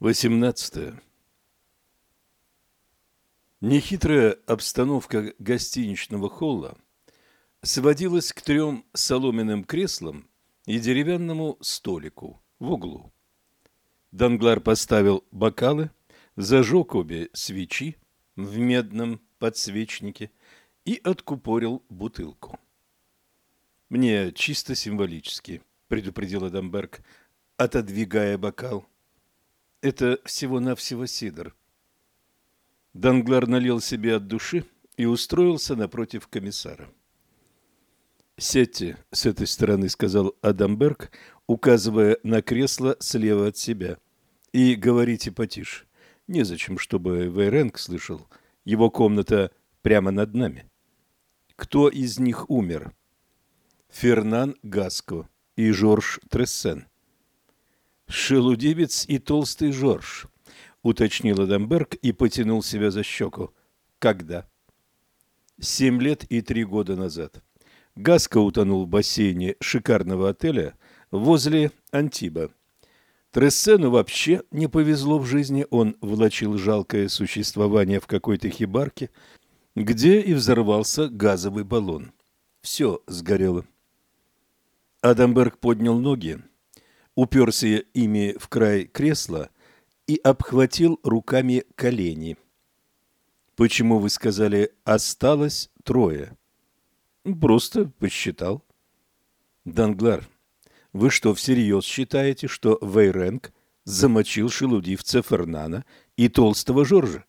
18. Нехитрая обстановка гостиничного холла сводилась к трем соломенным креслам и деревянному столику в углу. Данглар поставил бокалы, зажег обе свечи в медном подсвечнике и откупорил бутылку. «Мне чисто символически», — предупредил Адамберг, отодвигая бокал. Это всего-навсего сидр. Данглар налил себе от души и устроился напротив комиссара. «Сядьте с этой стороны», — сказал Адамберг, указывая на кресло слева от себя. «И говорите потише. Незачем, чтобы Вейренг слышал. Его комната прямо над нами». «Кто из них умер?» «Фернан Гаско и Жорж Трессен». «Шелудивец и толстый Жорж», — уточнил Адамберг и потянул себя за щеку. «Когда?» «Семь лет и три года назад. Гаска утонул в бассейне шикарного отеля возле Антиба. Трессену вообще не повезло в жизни, он влачил жалкое существование в какой-то хибарке, где и взорвался газовый баллон. Все сгорело. Адамберг поднял ноги, уперся ими в край кресла и обхватил руками колени. «Почему вы сказали «осталось трое»?» «Просто посчитал». «Данглар, вы что, всерьез считаете, что Вейренг замочил шелудивца Фернана и толстого Жоржа?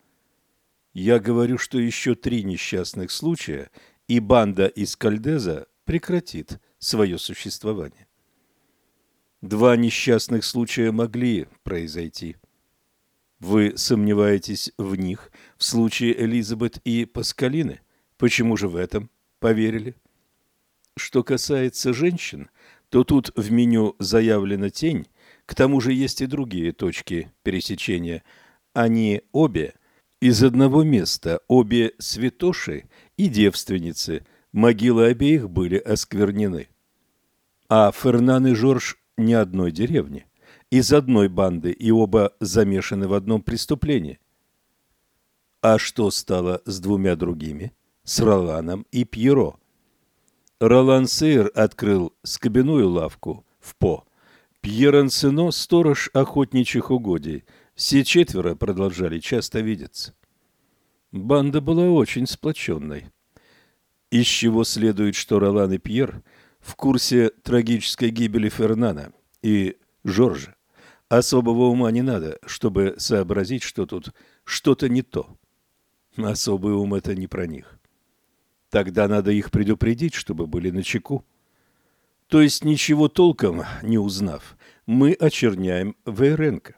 Я говорю, что еще три несчастных случая, и банда из Кальдеза прекратит свое существование. Два несчастных случая могли произойти. Вы сомневаетесь в них в случае Элизабет и Паскалины? Почему же в этом поверили? Что касается женщин, то тут в меню заявлена тень, к тому же есть и другие точки пересечения. Они обе из одного места, обе святоши и девственницы, могилы обеих были осквернены. А Фернан и Жорж ни одной деревни, из одной банды, и оба замешаны в одном преступлении. А что стало с двумя другими? С Роланом и Пьеро. Ролан Сейр открыл скобяную лавку в По. Пьер Ансено – сторож охотничьих угодий. Все четверо продолжали часто видеться. Банда была очень сплоченной. Из чего следует, что Ролан и Пьер в курсе трагической гибели Фернана и Жоржа. Особого ума не надо, чтобы сообразить, что тут что-то не то. Особый ум – это не про них. Тогда надо их предупредить, чтобы были начеку. То есть, ничего толком не узнав, мы очерняем Вейренко.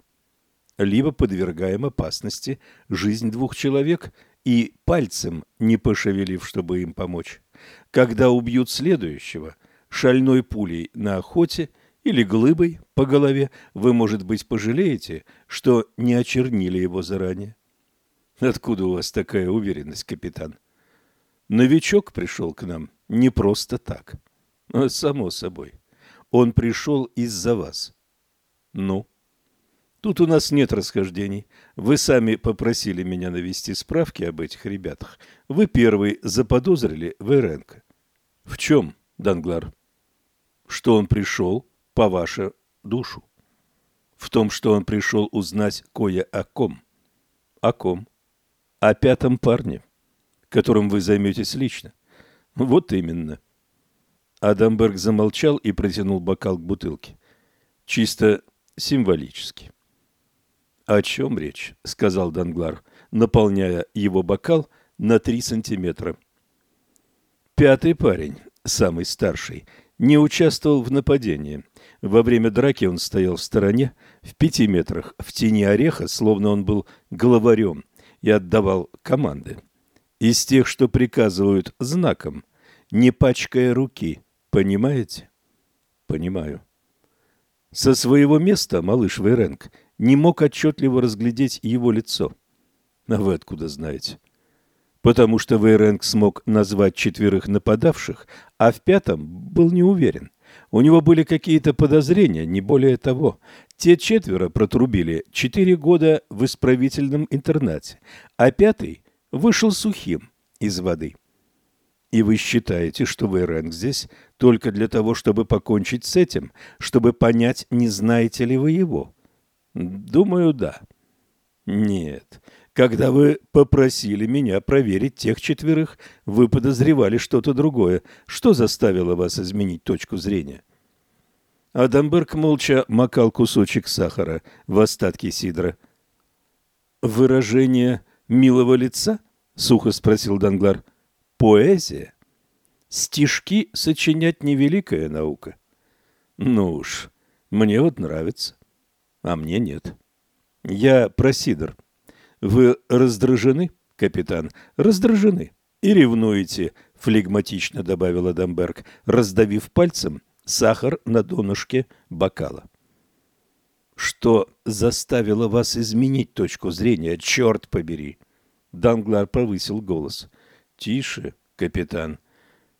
Либо подвергаем опасности жизнь двух человек и пальцем не пошевелив, чтобы им помочь. Когда убьют следующего, шальной пулей на охоте – или глыбой по голове, вы, может быть, пожалеете, что не очернили его заранее. Откуда у вас такая уверенность, капитан? Новичок пришел к нам не просто так. А само собой. Он пришел из-за вас. Ну? Тут у нас нет расхождений. Вы сами попросили меня навести справки об этих ребятах. Вы первый заподозрили Веренко. В чем, Данглар? Что он пришел по вашу душу. В том, что он пришел узнать кое о ком. О ком? О пятом парне, которым вы займетесь лично. Вот именно. Адамберг замолчал и протянул бокал к бутылке. Чисто символически. «О чем речь?» — сказал Данглар, наполняя его бокал на три сантиметра. Пятый парень, самый старший, не участвовал в нападении. Во время драки он стоял в стороне, в пяти метрах, в тени ореха, словно он был главарем, и отдавал команды. Из тех, что приказывают знаком, не пачкая руки. Понимаете? Понимаю. Со своего места малыш Вейренг не мог отчетливо разглядеть его лицо. А вы откуда знаете? Потому что Вейренг смог назвать четверых нападавших, а в пятом был не уверен. У него были какие-то подозрения, не более того. Те четверо протрубили четыре года в исправительном интернате, а пятый вышел сухим из воды. И вы считаете, что Вейренг здесь только для того, чтобы покончить с этим, чтобы понять, не знаете ли вы его? Думаю, да. Нет. Когда вы попросили меня проверить тех четверых, вы подозревали что-то другое. Что заставило вас изменить точку зрения? Адамберг молча макал кусочек сахара в остатки сидра. «Выражение милого лица?» — сухо спросил Данглар поэзия. Стишки сочинять невеликая наука. Ну уж, мне вот нравится, а мне нет. Я про Сидор. Вы раздражены, капитан? Раздражены. И ревнуете, флегматично добавила Дамберг, раздавив пальцем сахар на донышке бокала. Что заставило вас изменить точку зрения, черт побери? Данглар повысил голос. — Тише, капитан.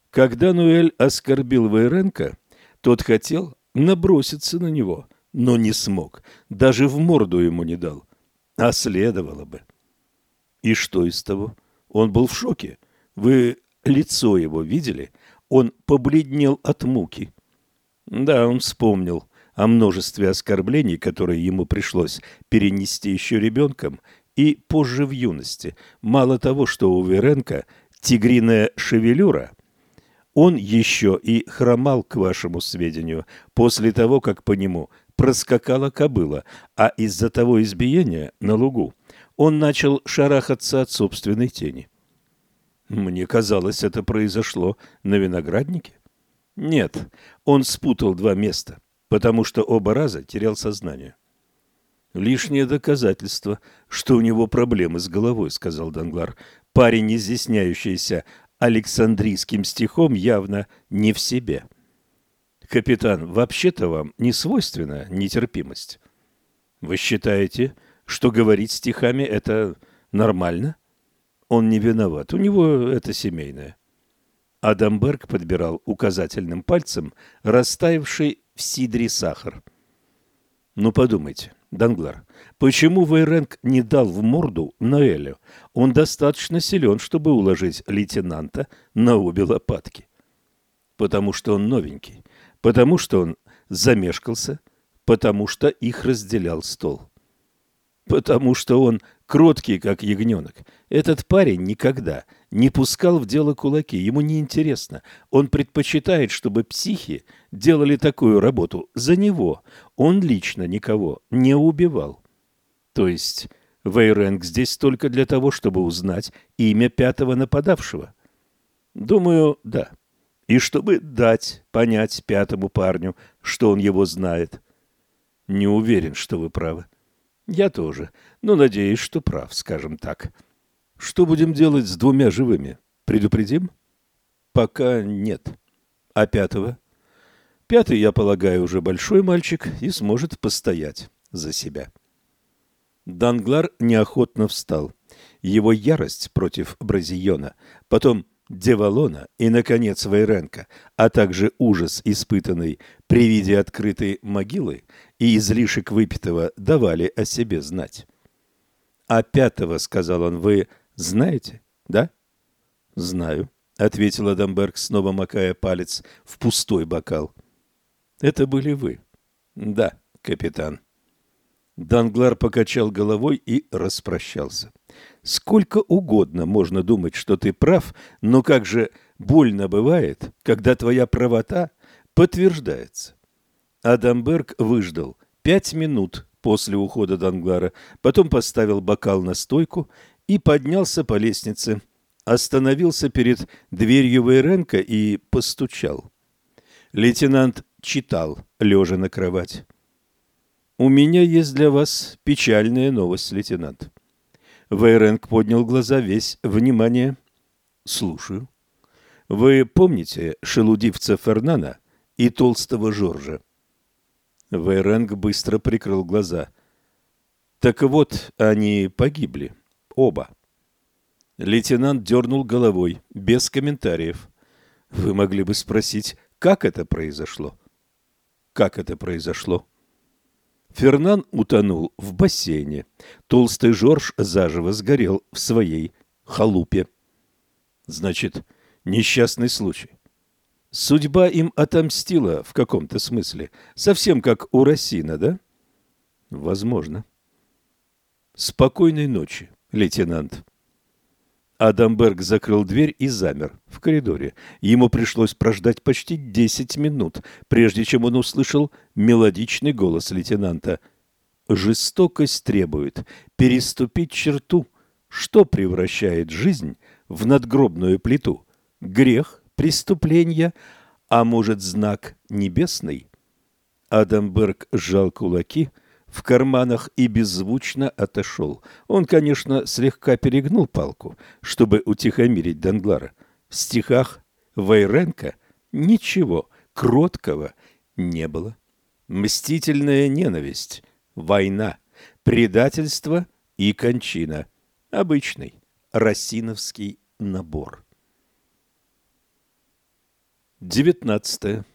Когда Нуэль оскорбил Вейренко, тот хотел наброситься на него, но не смог, даже в морду ему не дал. А следовало бы. И что из того? Он был в шоке. Вы лицо его видели? Он побледнел от муки. Да, он вспомнил о множестве оскорблений, которые ему пришлось перенести еще ребенком и позже в юности. Мало того, что у Веренко тигриная шевелюра, он еще и хромал, к вашему сведению, после того, как по нему проскакала кобыла, а из-за того избиения на лугу он начал шарахаться от собственной тени. Мне казалось, это произошло на винограднике. Нет, он спутал два места, потому что оба раза терял сознание. Лишнее доказательство, что у него проблемы с головой, сказал Данглар. Парень, изъясняющийся Александрийским стихом, явно не в себе. Капитан, вообще-то вам не свойственна нетерпимость. Вы считаете, что говорить стихами это нормально? Он не виноват, у него это семейное. Адамберг подбирал указательным пальцем растаявший в сидре сахар. Ну подумайте, Данглар, почему Вейренг не дал в морду Ноэлю? Он достаточно силен, чтобы уложить лейтенанта на обе лопатки. Потому что он новенький, потому что он замешкался, потому что их разделял стол. Потому что он кроткий, как ягненок. Этот парень никогда не пускал в дело кулаки, ему не интересно. Он предпочитает, чтобы психи делали такую работу за него. Он лично никого не убивал. То есть Вейренг здесь только для того, чтобы узнать имя пятого нападавшего? Думаю, да. И чтобы дать понять пятому парню, что он его знает. Не уверен, что вы правы. Я тоже, но надеюсь, что прав, скажем так. Что будем делать с двумя живыми? Предупредим? Пока нет. А пятого? Пятый, я полагаю, уже большой мальчик и сможет постоять за себя. Данглар неохотно встал. Его ярость против Бразиона, потом Девалона и, наконец, Вейренко, а также ужас, испытанный при виде открытой могилы и излишек выпитого, давали о себе знать. «А пятого, — сказал он, — вы знаете, да?» «Знаю», — ответил Адамберг, снова макая палец в пустой бокал. «Это были вы?» «Да, капитан». Данглар покачал головой и распрощался. Сколько угодно можно думать, что ты прав, но как же больно бывает, когда твоя правота подтверждается. Адамберг выждал пять минут после ухода Данглара, потом поставил бокал на стойку и поднялся по лестнице, остановился перед дверью Вейренко и постучал. Лейтенант читал, лежа на кровать. «У меня есть для вас печальная новость, лейтенант». Вейренг поднял глаза, весь внимание. «Слушаю». «Вы помните шелудивца Фернана и толстого Жоржа?» Вейренг быстро прикрыл глаза. «Так вот, они погибли. Оба». Лейтенант дернул головой, без комментариев. «Вы могли бы спросить, как это произошло?» как это произошло. Фернан утонул в бассейне. Толстый Жорж заживо сгорел в своей халупе. Значит, несчастный случай. Судьба им отомстила в каком-то смысле. Совсем как у Росина, да? Возможно. Спокойной ночи, лейтенант. Адамберг закрыл дверь и замер в коридоре. Ему пришлось прождать почти десять минут, прежде чем он услышал мелодичный голос лейтенанта. «Жестокость требует переступить черту, что превращает жизнь в надгробную плиту. Грех, преступление, а может, знак небесный?» Адамберг сжал кулаки – в карманах и беззвучно отошел. Он, конечно, слегка перегнул палку, чтобы утихомирить Данглара. В стихах Вайренко ничего кроткого не было. Мстительная ненависть, война, предательство и кончина. Обычный росиновский набор. 19.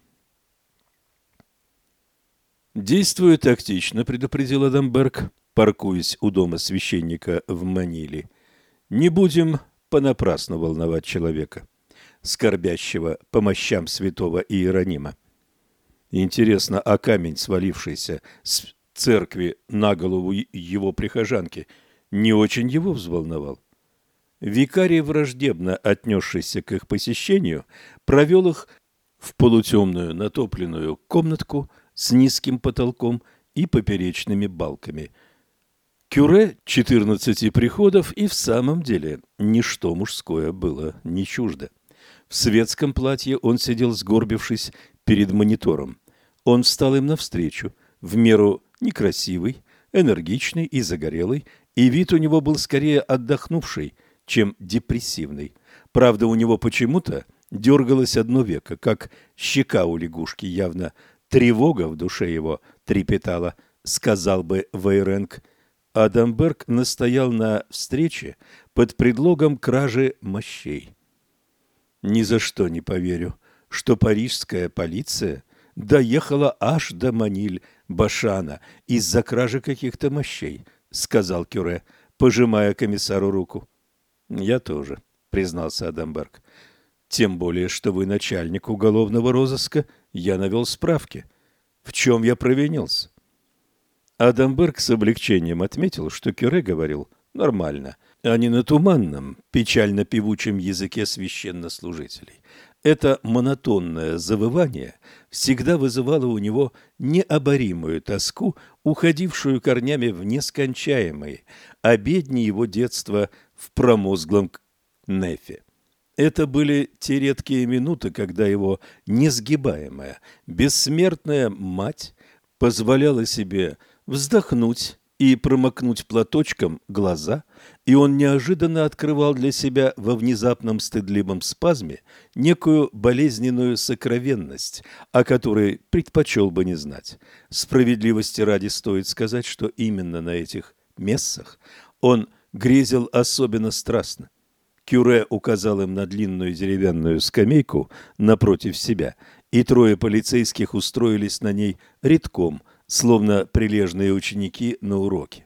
Действую тактично, предупредил Адамберг, паркуясь у дома священника в Маниле. Не будем понапрасну волновать человека, скорбящего по мощам святого Иеронима. Интересно, а камень, свалившийся с церкви на голову его прихожанки, не очень его взволновал? Викарий, враждебно отнесшийся к их посещению, провел их в полутемную натопленную комнатку – с низким потолком и поперечными балками. Кюре четырнадцати приходов и в самом деле ничто мужское было не чуждо. В светском платье он сидел сгорбившись перед монитором. Он встал им навстречу, в меру некрасивый, энергичный и загорелый, и вид у него был скорее отдохнувший, чем депрессивный. Правда, у него почему-то дергалось одно веко, как щека у лягушки, явно Тревога в душе его трепетала, сказал бы Вейренг. Адамберг настоял на встрече под предлогом кражи мощей. Ни за что не поверю, что парижская полиция доехала аж до Маниль-Башана из-за кражи каких-то мощей, сказал Кюре, пожимая комиссару руку. Я тоже, признался Адамберг. Тем более, что вы начальник уголовного розыска я навел справки. В чем я провинился? Адамберг с облегчением отметил, что Кюре говорил нормально, а не на туманном, печально-певучем языке священнослужителей. Это монотонное завывание всегда вызывало у него необоримую тоску, уходившую корнями в нескончаемые обедни его детства в промозглом Нефе. Это были те редкие минуты, когда его несгибаемая, бессмертная мать позволяла себе вздохнуть и промокнуть платочком глаза, и он неожиданно открывал для себя во внезапном стыдливом спазме некую болезненную сокровенность, о которой предпочел бы не знать. Справедливости ради стоит сказать, что именно на этих мессах он грезил особенно страстно. Кюре указал им на длинную деревянную скамейку напротив себя, и трое полицейских устроились на ней редком, словно прилежные ученики на уроке.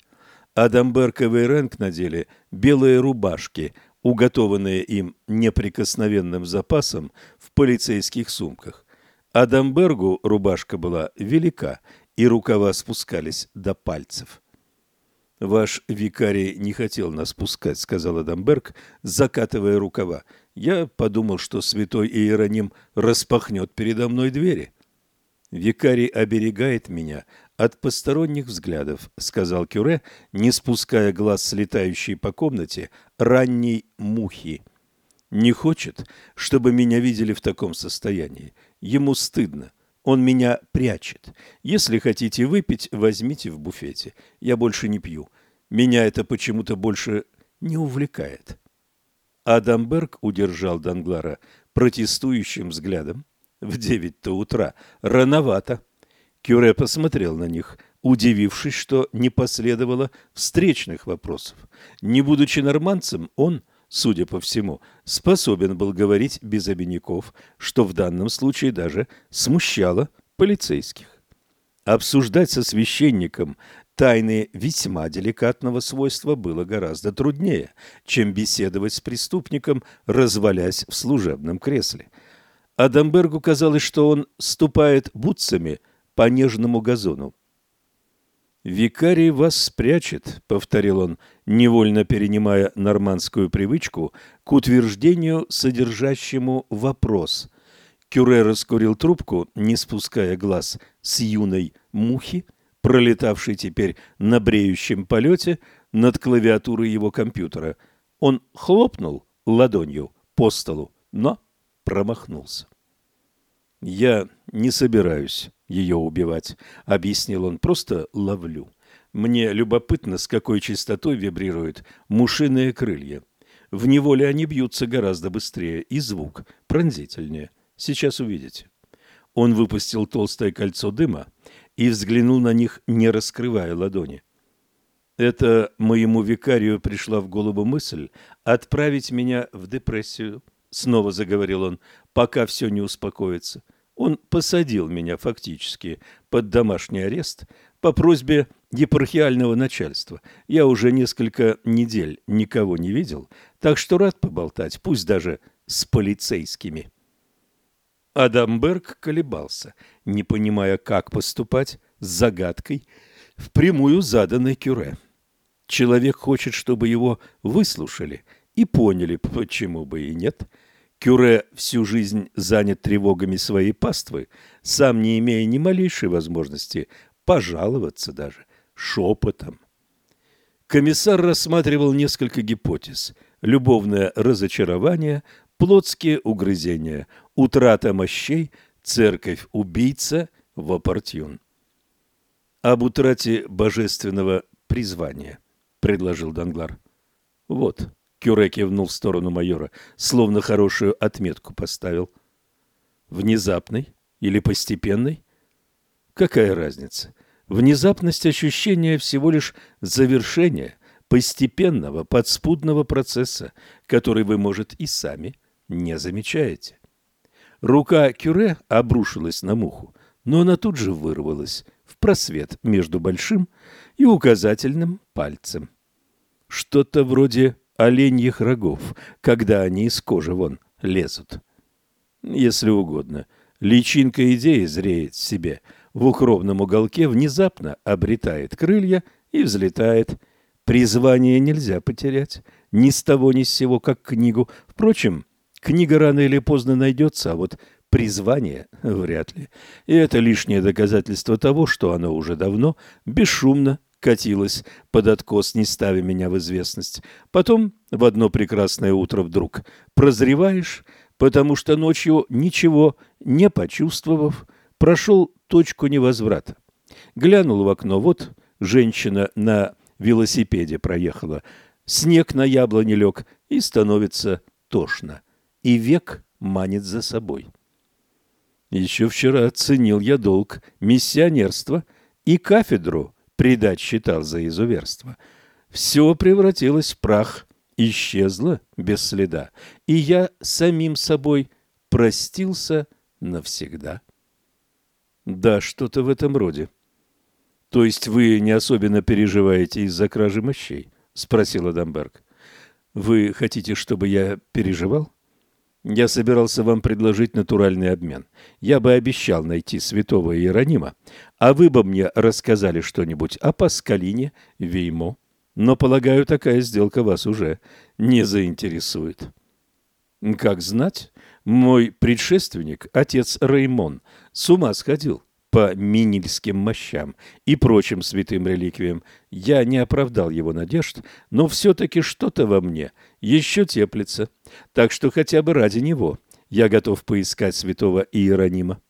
Адамберг и Вейренг надели белые рубашки, уготованные им неприкосновенным запасом в полицейских сумках. Адамбергу рубашка была велика, и рукава спускались до пальцев. Ваш викарий не хотел нас пускать, сказал Адамберг, закатывая рукава. Я подумал, что святой Иероним распахнет передо мной двери. Викарий оберегает меня от посторонних взглядов, сказал Кюре, не спуская глаз с летающей по комнате ранней мухи. Не хочет, чтобы меня видели в таком состоянии. Ему стыдно. Он меня прячет. Если хотите выпить, возьмите в буфете. Я больше не пью. Меня это почему-то больше не увлекает. Адамберг удержал Данглара протестующим взглядом. В девять-то утра. Рановато. Кюре посмотрел на них, удивившись, что не последовало встречных вопросов. Не будучи норманцем, он судя по всему, способен был говорить без обиняков, что в данном случае даже смущало полицейских. Обсуждать со священником тайны весьма деликатного свойства было гораздо труднее, чем беседовать с преступником, развалясь в служебном кресле. Адамбергу казалось, что он ступает бутсами по нежному газону. «Викарий вас спрячет», — повторил он, невольно перенимая нормандскую привычку к утверждению, содержащему вопрос. Кюре раскурил трубку, не спуская глаз с юной мухи, пролетавшей теперь на бреющем полете над клавиатурой его компьютера. Он хлопнул ладонью по столу, но промахнулся. «Я не собираюсь ее убивать», — объяснил он, — «просто ловлю. Мне любопытно, с какой частотой вибрируют мушиные крылья. В неволе они бьются гораздо быстрее, и звук пронзительнее. Сейчас увидите». Он выпустил толстое кольцо дыма и взглянул на них, не раскрывая ладони. Это моему викарию пришла в голову мысль отправить меня в депрессию, снова заговорил он, пока все не успокоится. Он посадил меня фактически под домашний арест по просьбе епархиального начальства. Я уже несколько недель никого не видел, так что рад поболтать, пусть даже с полицейскими. Адамберг колебался, не понимая, как поступать с загадкой, впрямую заданной Кюре. Человек хочет, чтобы его выслушали и поняли, почему бы и нет. Кюре всю жизнь занят тревогами своей паствы, сам не имея ни малейшей возможности пожаловаться даже шепотом. Комиссар рассматривал несколько гипотез. Любовное разочарование, плотские угрызения, утрата мощей, церковь-убийца, вопортюн. Об утрате божественного призвания, предложил Данглар. Вот, Кюре кивнул в сторону майора, словно хорошую отметку поставил. Внезапный или постепенный? Какая разница? Внезапность ощущения всего лишь завершение постепенного подспудного процесса, который вы, может, и сами не замечаете. Рука Кюре обрушилась на муху, но она тут же вырвалась в просвет между большим и указательным пальцем. Что-то вроде оленьих рогов, когда они из кожи вон лезут. Если угодно, личинка идеи зреет в себе, в укромном уголке внезапно обретает крылья и взлетает. Призвание нельзя потерять, ни с того ни с сего, как книгу. Впрочем, Книга рано или поздно найдется, а вот призвание вряд ли. И это лишнее доказательство того, что оно уже давно бесшумно катилось под откос, не ставя меня в известность. Потом в одно прекрасное утро вдруг прозреваешь, потому что ночью, ничего не почувствовав, прошел точку невозврата. Глянул в окно, вот женщина на велосипеде проехала, снег на яблоне лег, и становится тошно и век манит за собой. Еще вчера оценил я долг миссионерства и кафедру предать считал за изуверство. Все превратилось в прах, исчезло без следа, и я самим собой простился навсегда. Да, что-то в этом роде. То есть вы не особенно переживаете из-за кражи мощей? Спросил Адамберг. Вы хотите, чтобы я переживал? Я собирался вам предложить натуральный обмен. Я бы обещал найти святого Иеронима, а вы бы мне рассказали что-нибудь о Паскалине, Веймо. Но, полагаю, такая сделка вас уже не заинтересует. Как знать, мой предшественник, отец Реймон, с ума сходил по минильским мощам и прочим святым реликвиям. Я не оправдал его надежд, но все-таки что-то во мне еще теплится, так что хотя бы ради него я готов поискать святого Иеронима.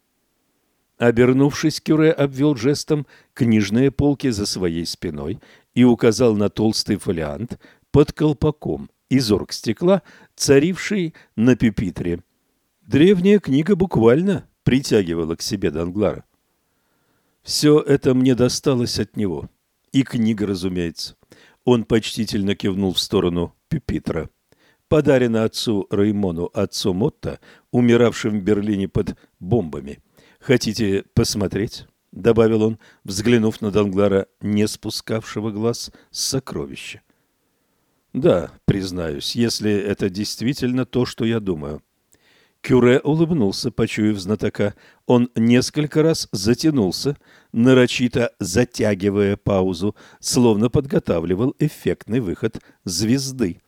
Обернувшись, Кюре обвел жестом книжные полки за своей спиной и указал на толстый фолиант под колпаком из оргстекла, царивший на пюпитре. Древняя книга буквально притягивала к себе Данглара. Все это мне досталось от него. И книга, разумеется. Он почтительно кивнул в сторону пюпитра. Подарена отцу Раймону отцом Отто, умиравшим в Берлине под бомбами. Хотите посмотреть? — добавил он, взглянув на Данглара, не спускавшего глаз с сокровища. «Да, признаюсь, если это действительно то, что я думаю». Кюре улыбнулся, почуяв знатока. Он несколько раз затянулся, нарочито затягивая паузу, словно подготавливал эффектный выход звезды.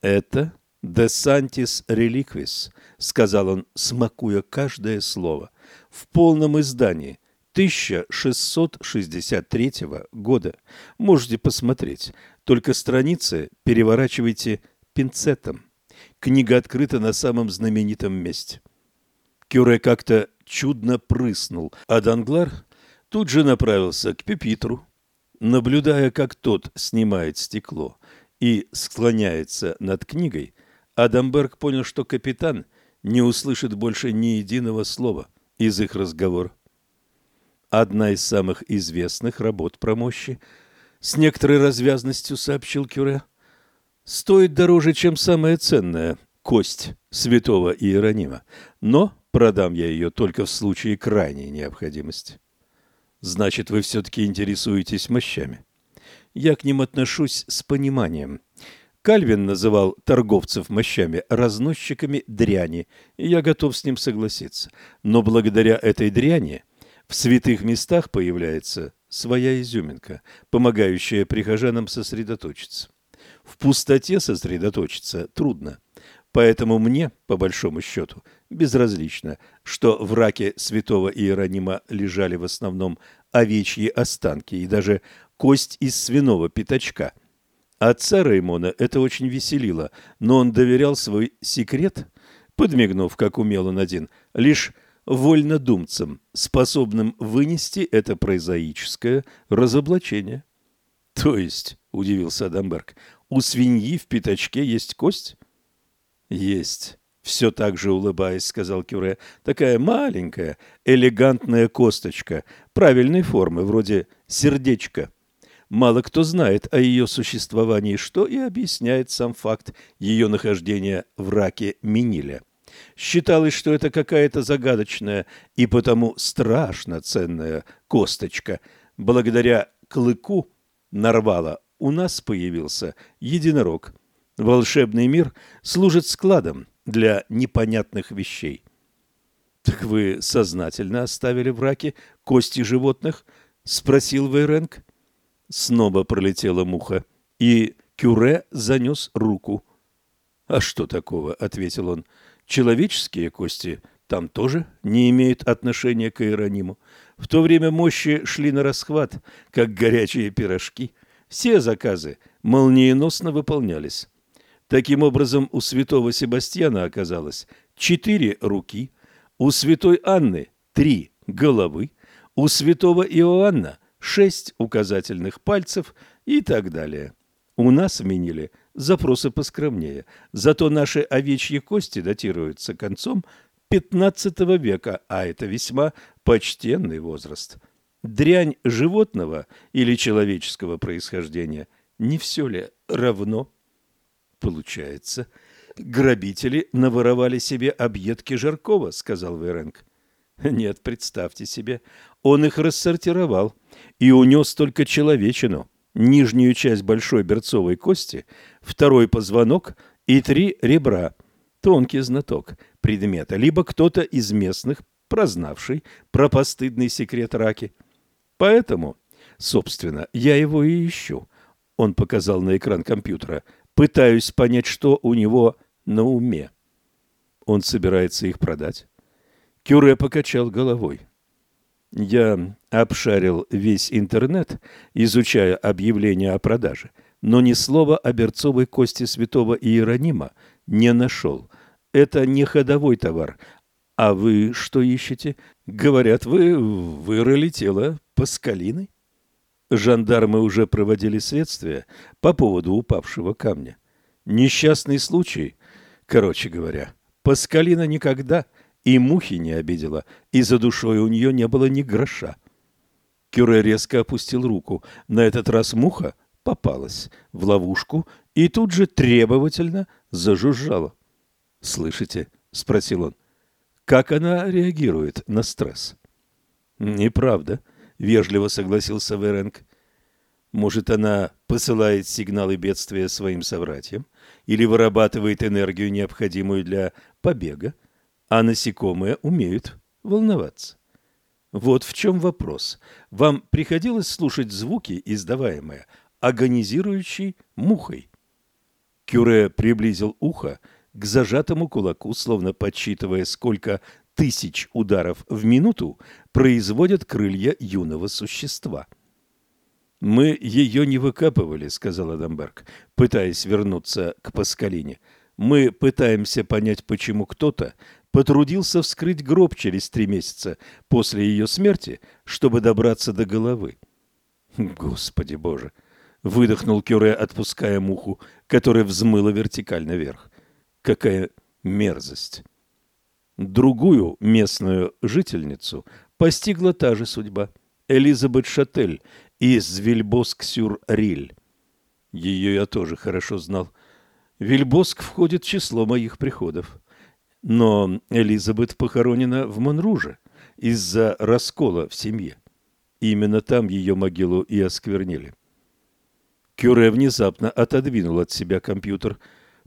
«Это «De Santis Reliquis», — сказал он, смакуя каждое слово, — «в полном издании, 1663 года. Можете посмотреть, только страницы переворачивайте пинцетом. Книга открыта на самом знаменитом месте». Кюре как-то чудно прыснул, а Данглар тут же направился к пепитру, наблюдая, как тот снимает стекло и склоняется над книгой – Адамберг понял, что капитан не услышит больше ни единого слова из их разговора. Одна из самых известных работ про мощи, с некоторой развязностью сообщил Кюре, стоит дороже, чем самая ценная кость святого Иеронима, но продам я ее только в случае крайней необходимости. Значит, вы все-таки интересуетесь мощами. Я к ним отношусь с пониманием. Кальвин называл торговцев мощами разносчиками дряни, и я готов с ним согласиться. Но благодаря этой дряни в святых местах появляется своя изюминка, помогающая прихожанам сосредоточиться. В пустоте сосредоточиться трудно. Поэтому мне, по большому счету, безразлично, что в раке святого Иеронима лежали в основном овечьи останки и даже кость из свиного пятачка – Отца Раймона это очень веселило, но он доверял свой секрет, подмигнув, как умел он один, лишь вольнодумцам, способным вынести это прозаическое разоблачение. — То есть, — удивился Адамберг, — у свиньи в пятачке есть кость? — Есть. Все так же улыбаясь, сказал Кюре. Такая маленькая, элегантная косточка, правильной формы, вроде сердечка. — мало кто знает о ее существовании, что и объясняет сам факт ее нахождения в раке Миниля. Считалось, что это какая-то загадочная и потому страшно ценная косточка. Благодаря клыку нарвала у нас появился единорог. Волшебный мир служит складом для непонятных вещей. «Так вы сознательно оставили в раке кости животных?» — спросил Вейренг. Снова пролетела муха, и Кюре занес руку. «А что такого?» — ответил он. «Человеческие кости там тоже не имеют отношения к Иерониму. В то время мощи шли на расхват, как горячие пирожки. Все заказы молниеносно выполнялись. Таким образом, у святого Себастьяна оказалось четыре руки, у святой Анны три головы, у святого Иоанна шесть указательных пальцев и так далее. У нас вменили запросы поскромнее, зато наши овечьи кости датируются концом XV века, а это весьма почтенный возраст. Дрянь животного или человеческого происхождения не все ли равно? Получается, грабители наворовали себе объедки Жаркова, сказал Веренг. Нет, представьте себе, он их рассортировал и унес только человечину, нижнюю часть большой берцовой кости, второй позвонок и три ребра. Тонкий знаток предмета, либо кто-то из местных, прознавший про постыдный секрет раки. Поэтому, собственно, я его и ищу. Он показал на экран компьютера. Пытаюсь понять, что у него на уме. Он собирается их продать. Кюре покачал головой. Я обшарил весь интернет, изучая объявления о продаже, но ни слова о берцовой кости святого Иеронима не нашел. Это не ходовой товар. А вы что ищете? Говорят, вы вырыли тело Паскалины? Жандармы уже проводили следствие по поводу упавшего камня. Несчастный случай, короче говоря. Паскалина никогда и мухи не обидела, и за душой у нее не было ни гроша. Кюре резко опустил руку. На этот раз муха попалась в ловушку и тут же требовательно зажужжала. «Слышите?» — спросил он. «Как она реагирует на стресс?» Неправда, вежливо согласился Веренг. Может, она посылает сигналы бедствия своим собратьям или вырабатывает энергию, необходимую для побега, а насекомые умеют волноваться. Вот в чем вопрос. Вам приходилось слушать звуки, издаваемые агонизирующей мухой? Кюре приблизил ухо к зажатому кулаку, словно подсчитывая, сколько тысяч ударов в минуту производят крылья юного существа. «Мы ее не выкапывали», — сказал Адамберг, пытаясь вернуться к Паскалине. «Мы пытаемся понять, почему кто-то потрудился вскрыть гроб через три месяца после ее смерти, чтобы добраться до головы». «Господи боже!» — выдохнул Кюре, отпуская муху, которая взмыла вертикально вверх. «Какая мерзость!» Другую местную жительницу постигла та же судьба. Элизабет Шатель из Вильбоск-сюр-Риль. Ее я тоже хорошо знал. Вильбоск входит в число моих приходов. Но Элизабет похоронена в Монруже из-за раскола в семье. Именно там ее могилу и осквернили. Кюре внезапно отодвинул от себя компьютер,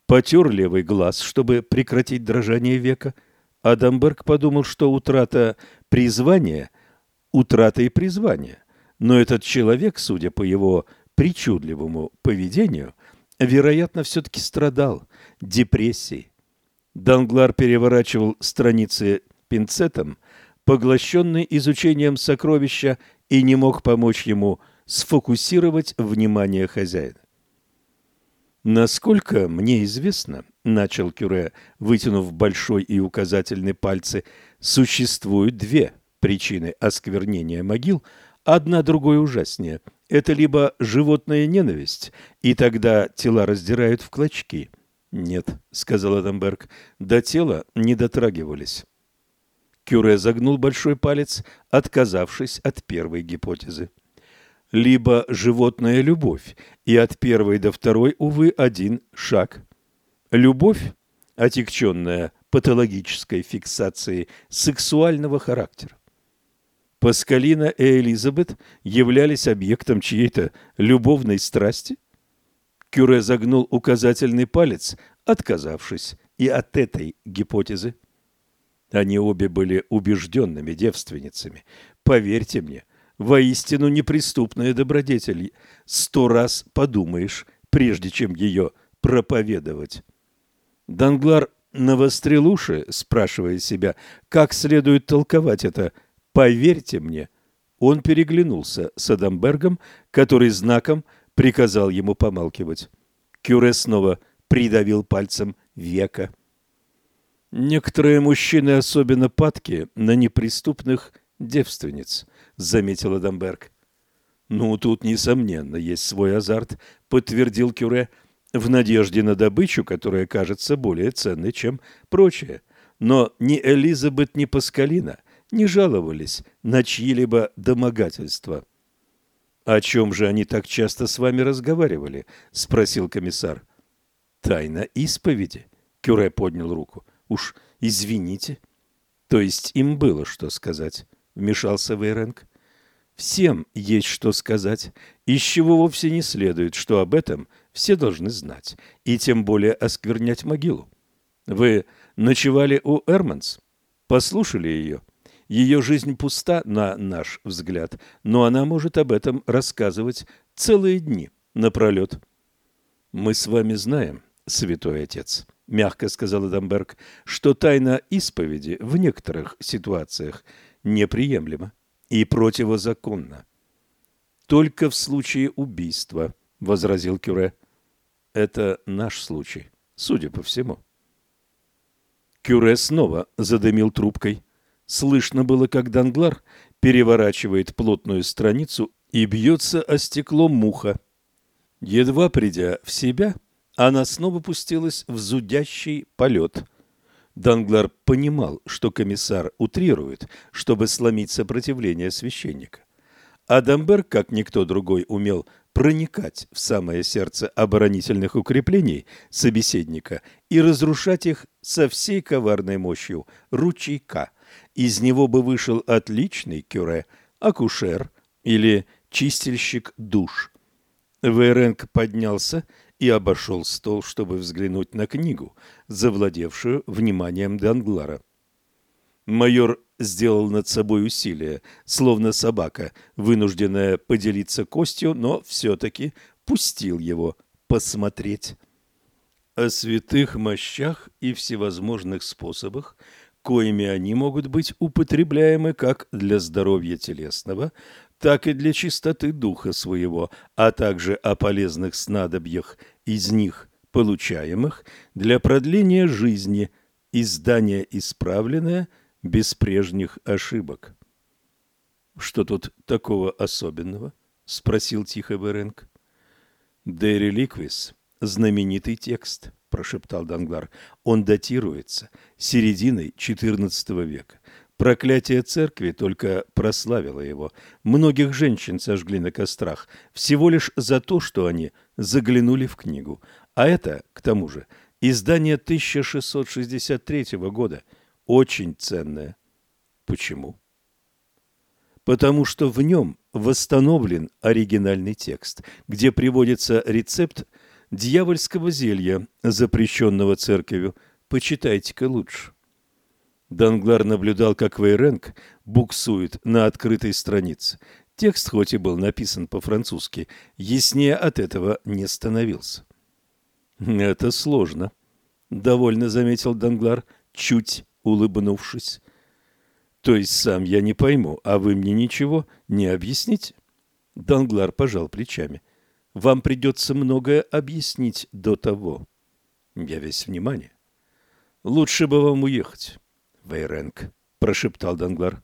потер левый глаз, чтобы прекратить дрожание века – Адамберг подумал, что утрата призвания – утрата и призвания. Но этот человек, судя по его причудливому поведению, вероятно, все-таки страдал депрессией. Данглар переворачивал страницы пинцетом, поглощенный изучением сокровища, и не мог помочь ему сфокусировать внимание хозяина. Насколько мне известно, начал Кюре, вытянув большой и указательный пальцы, существуют две причины осквернения могил, одна другой ужаснее. Это либо животная ненависть, и тогда тела раздирают в клочки. Нет, сказал Адамберг, до тела не дотрагивались. Кюре загнул большой палец, отказавшись от первой гипотезы либо животная любовь, и от первой до второй, увы, один шаг. Любовь, отягченная патологической фиксацией сексуального характера. Паскалина и Элизабет являлись объектом чьей-то любовной страсти? Кюре загнул указательный палец, отказавшись и от этой гипотезы. Они обе были убежденными девственницами. Поверьте мне, воистину неприступная добродетель. Сто раз подумаешь, прежде чем ее проповедовать. Данглар навострил уши, спрашивая себя, как следует толковать это «поверьте мне». Он переглянулся с Адамбергом, который знаком приказал ему помалкивать. Кюре снова придавил пальцем века. Некоторые мужчины особенно падки на неприступных девственниц заметил Адамберг. Ну, тут, несомненно, есть свой азарт, подтвердил Кюре, в надежде на добычу, которая кажется более ценной, чем прочее. Но ни Элизабет, ни Паскалина не жаловались на чьи-либо домогательства. «О чем же они так часто с вами разговаривали?» – спросил комиссар. «Тайна исповеди?» – Кюре поднял руку. «Уж извините». «То есть им было что сказать?» – вмешался Вейренг. Всем есть что сказать, из чего вовсе не следует, что об этом все должны знать, и тем более осквернять могилу. Вы ночевали у Эрманс? Послушали ее? Ее жизнь пуста, на наш взгляд, но она может об этом рассказывать целые дни напролет. «Мы с вами знаем, святой отец», — мягко сказал Эдамберг, «что тайна исповеди в некоторых ситуациях неприемлема и противозаконно. Только в случае убийства, возразил Кюре. Это наш случай, судя по всему. Кюре снова задымил трубкой. Слышно было, как Данглар переворачивает плотную страницу и бьется о стекло муха. Едва придя в себя, она снова пустилась в зудящий полет – Данглар понимал, что комиссар утрирует, чтобы сломить сопротивление священника. Адамберг, как никто другой, умел проникать в самое сердце оборонительных укреплений собеседника и разрушать их со всей коварной мощью ручейка, из него бы вышел отличный кюре, акушер или чистильщик душ. Вейренг поднялся и обошел стол, чтобы взглянуть на книгу, завладевшую вниманием Данглара. Майор сделал над собой усилие, словно собака, вынужденная поделиться костью, но все-таки пустил его посмотреть. О святых мощах и всевозможных способах, коими они могут быть употребляемы как для здоровья телесного, так и для чистоты духа своего, а также о полезных снадобьях из них получаемых для продления жизни, издания исправленное без прежних ошибок. «Что тут такого особенного?» — спросил тихо Беренг. «De reliquis» — знаменитый текст, — прошептал Данглар. «Он датируется серединой XIV века. Проклятие церкви только прославило его. Многих женщин сожгли на кострах всего лишь за то, что они заглянули в книгу. А это, к тому же, издание 1663 года, очень ценное. Почему? Потому что в нем восстановлен оригинальный текст, где приводится рецепт дьявольского зелья, запрещенного церковью. Почитайте-ка лучше. Данглар наблюдал, как Вейренг буксует на открытой странице. Текст, хоть и был написан по-французски, яснее от этого не становился. «Это сложно», — довольно заметил Данглар, чуть улыбнувшись. «То есть сам я не пойму, а вы мне ничего не объясните?» Данглар пожал плечами. «Вам придется многое объяснить до того». «Я весь внимание». «Лучше бы вам уехать». Вейренг, прошептал Данглар.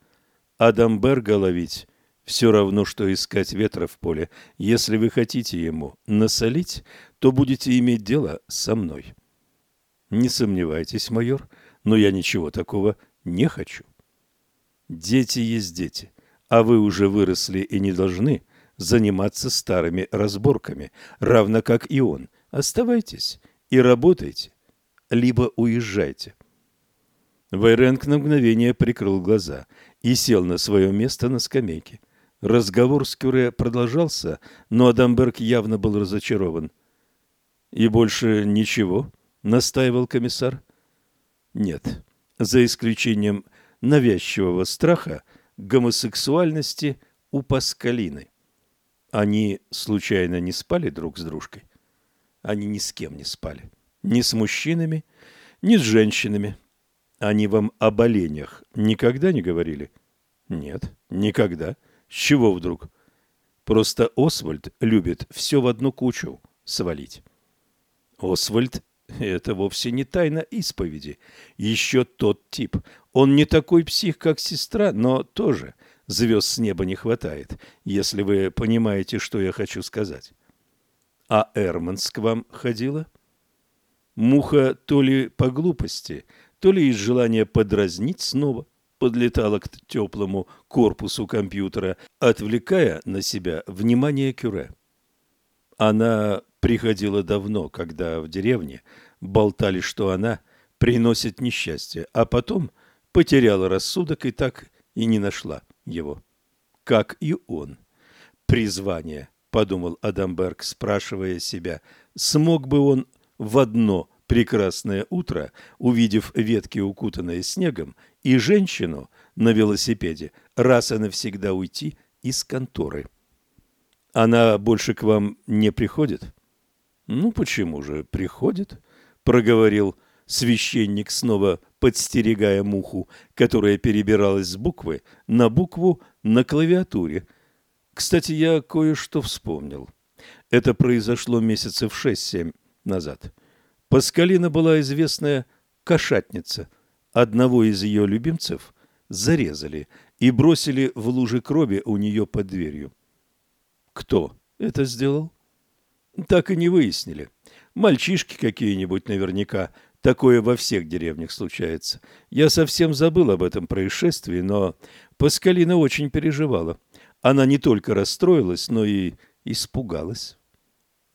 Адамберга ловить все равно, что искать ветра в поле. Если вы хотите ему насолить, то будете иметь дело со мной. Не сомневайтесь, майор, но я ничего такого не хочу. Дети есть дети, а вы уже выросли и не должны заниматься старыми разборками, равно как и он. Оставайтесь и работайте, либо уезжайте. Вайренг на мгновение прикрыл глаза и сел на свое место на скамейке. Разговор с Кюре продолжался, но Адамберг явно был разочарован. «И больше ничего?» — настаивал комиссар. «Нет, за исключением навязчивого страха гомосексуальности у Паскалины. Они случайно не спали друг с дружкой? Они ни с кем не спали. Ни с мужчинами, ни с женщинами. Они вам об оленях никогда не говорили? Нет, никогда. С чего вдруг? Просто Освальд любит все в одну кучу свалить. Освальд – это вовсе не тайна исповеди. Еще тот тип. Он не такой псих, как сестра, но тоже звезд с неба не хватает, если вы понимаете, что я хочу сказать. А Эрманс к вам ходила? Муха то ли по глупости – то ли из желания подразнить снова подлетала к теплому корпусу компьютера, отвлекая на себя внимание Кюре. Она приходила давно, когда в деревне болтали, что она приносит несчастье, а потом потеряла рассудок и так и не нашла его. Как и он. Призвание, подумал Адамберг, спрашивая себя, смог бы он в одно прекрасное утро, увидев ветки, укутанные снегом, и женщину на велосипеде, раз и навсегда уйти из конторы. Она больше к вам не приходит? Ну почему же приходит? проговорил священник, снова подстерегая муху, которая перебиралась с буквы на букву на клавиатуре. Кстати, я кое-что вспомнил. Это произошло месяцев шесть-семь назад. Паскалина была известная кошатница. Одного из ее любимцев зарезали и бросили в луже крови у нее под дверью. Кто это сделал? Так и не выяснили. Мальчишки какие-нибудь наверняка. Такое во всех деревнях случается. Я совсем забыл об этом происшествии, но Паскалина очень переживала. Она не только расстроилась, но и испугалась.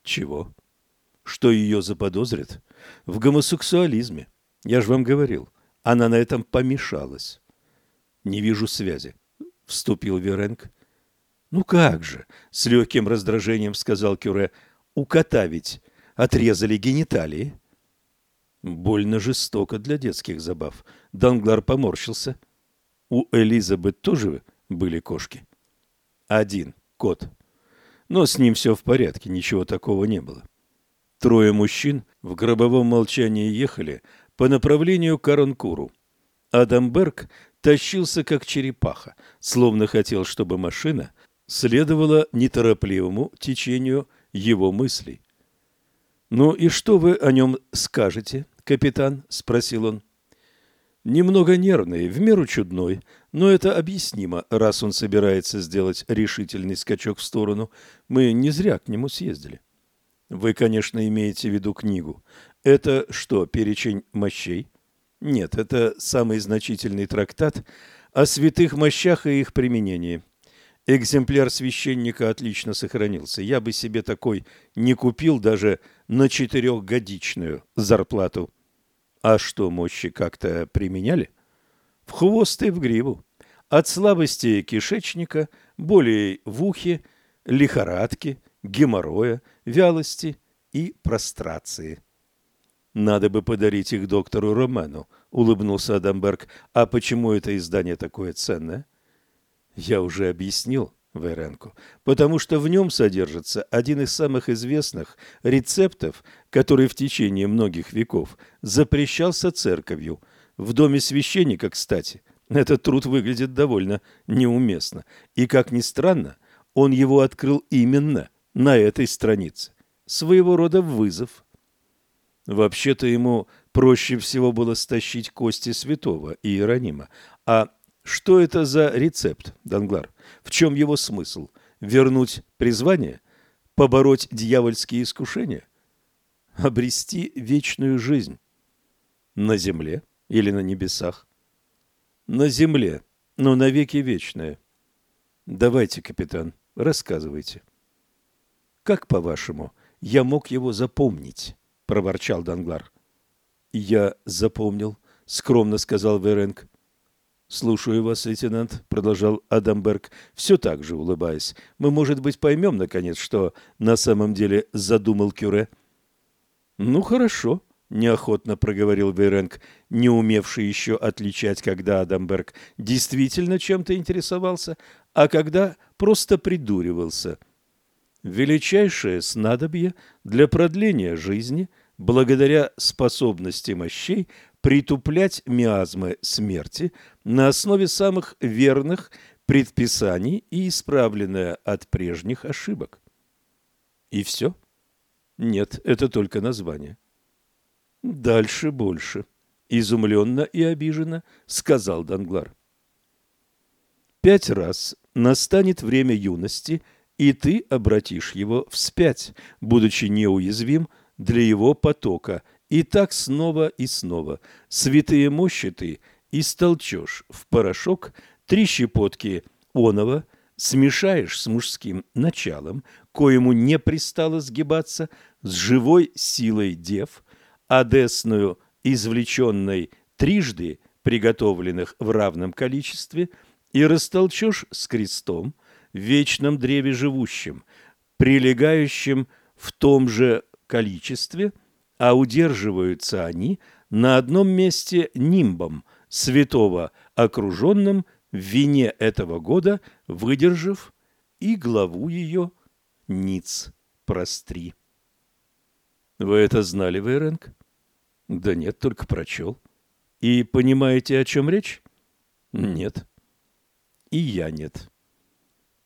Чего? Что ее заподозрят в гомосексуализме. Я же вам говорил, она на этом помешалась. Не вижу связи, вступил Веренг. Ну как же, с легким раздражением сказал Кюре. У кота ведь отрезали гениталии. Больно жестоко для детских забав. Данглар поморщился. У Элизабет тоже были кошки. Один кот. Но с ним все в порядке, ничего такого не было. Трое мужчин в гробовом молчании ехали по направлению к Аранкуру. Адамберг тащился как черепаха, словно хотел, чтобы машина следовала неторопливому течению его мыслей. «Ну и что вы о нем скажете, капитан?» – спросил он. «Немного нервный, в меру чудной, но это объяснимо, раз он собирается сделать решительный скачок в сторону. Мы не зря к нему съездили». «Вы, конечно, имеете в виду книгу. Это что, перечень мощей?» «Нет, это самый значительный трактат о святых мощах и их применении». Экземпляр священника отлично сохранился. Я бы себе такой не купил даже на четырехгодичную зарплату. А что, мощи как-то применяли? В хвост и в гриву. От слабости кишечника, более в ухе, лихорадки, геморроя, вялости и прострации. Надо бы подарить их доктору Роману, улыбнулся Адамберг. А почему это издание такое ценное? Я уже объяснил Веренку, потому что в нем содержится один из самых известных рецептов, который в течение многих веков запрещался церковью. В доме священника, кстати, этот труд выглядит довольно неуместно. И, как ни странно, он его открыл именно на этой странице. Своего рода вызов. Вообще-то ему проще всего было стащить кости святого Иеронима, а что это за рецепт, Данглар? В чем его смысл? Вернуть призвание? Побороть дьявольские искушения? Обрести вечную жизнь? На земле или на небесах? На земле, но навеки вечная. Давайте, капитан, рассказывайте. Как, по-вашему, я мог его запомнить? проворчал Данглар. Я запомнил, скромно сказал Веренг. «Слушаю вас, лейтенант», — продолжал Адамберг, все так же улыбаясь. «Мы, может быть, поймем, наконец, что на самом деле задумал Кюре». «Ну, хорошо», — неохотно проговорил Вейренг, не умевший еще отличать, когда Адамберг действительно чем-то интересовался, а когда просто придуривался. «Величайшее снадобье для продления жизни — благодаря способности мощей притуплять миазмы смерти на основе самых верных предписаний и исправленная от прежних ошибок. И все? Нет, это только название. Дальше больше. Изумленно и обиженно сказал Данглар. Пять раз настанет время юности, и ты обратишь его вспять, будучи неуязвим для его потока, и так снова и снова. Святые мощи ты истолчешь в порошок три щепотки оного, смешаешь с мужским началом, коему не пристало сгибаться, с живой силой дев, одесную, извлеченной трижды, приготовленных в равном количестве, и растолчешь с крестом, вечном древе живущим, прилегающим в том же количестве, а удерживаются они на одном месте нимбом святого, окруженным в вине этого года, выдержав и главу ее ниц простри. Вы это знали, Вейренг? Да нет, только прочел. И понимаете, о чем речь? Нет. И я нет.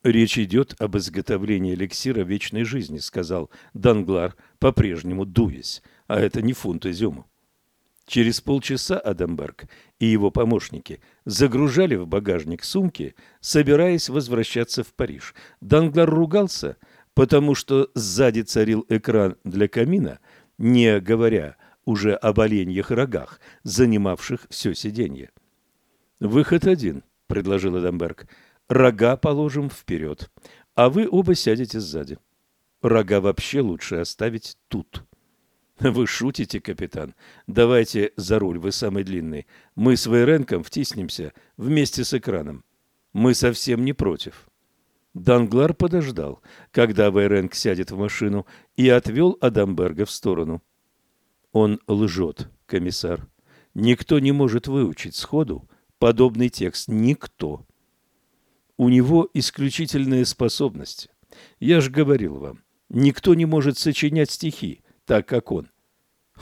«Речь идет об изготовлении эликсира вечной жизни», — сказал Данглар, по-прежнему дуясь, а это не фунт изюму. Через полчаса Адамберг и его помощники загружали в багажник сумки, собираясь возвращаться в Париж. Данглар ругался, потому что сзади царил экран для камина, не говоря уже об оленьих рогах, занимавших все сиденье. «Выход один», — предложил Адамберг — Рога положим вперед, а вы оба сядете сзади. Рога вообще лучше оставить тут. Вы шутите, капитан? Давайте за руль, вы самый длинный. Мы с Вейренком втиснемся вместе с экраном. Мы совсем не против. Данглар подождал, когда Вейренк сядет в машину, и отвел Адамберга в сторону. Он лжет, комиссар. Никто не может выучить сходу подобный текст. Никто. У него исключительные способности. Я же говорил вам, никто не может сочинять стихи так, как он.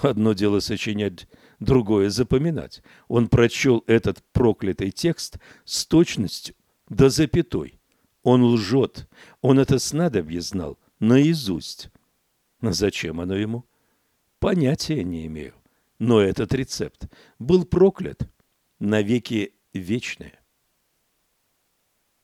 Одно дело сочинять, другое запоминать. Он прочел этот проклятый текст с точностью до запятой. Он лжет. Он это снадобье знал наизусть. Зачем оно ему? Понятия не имею. Но этот рецепт был проклят навеки вечные.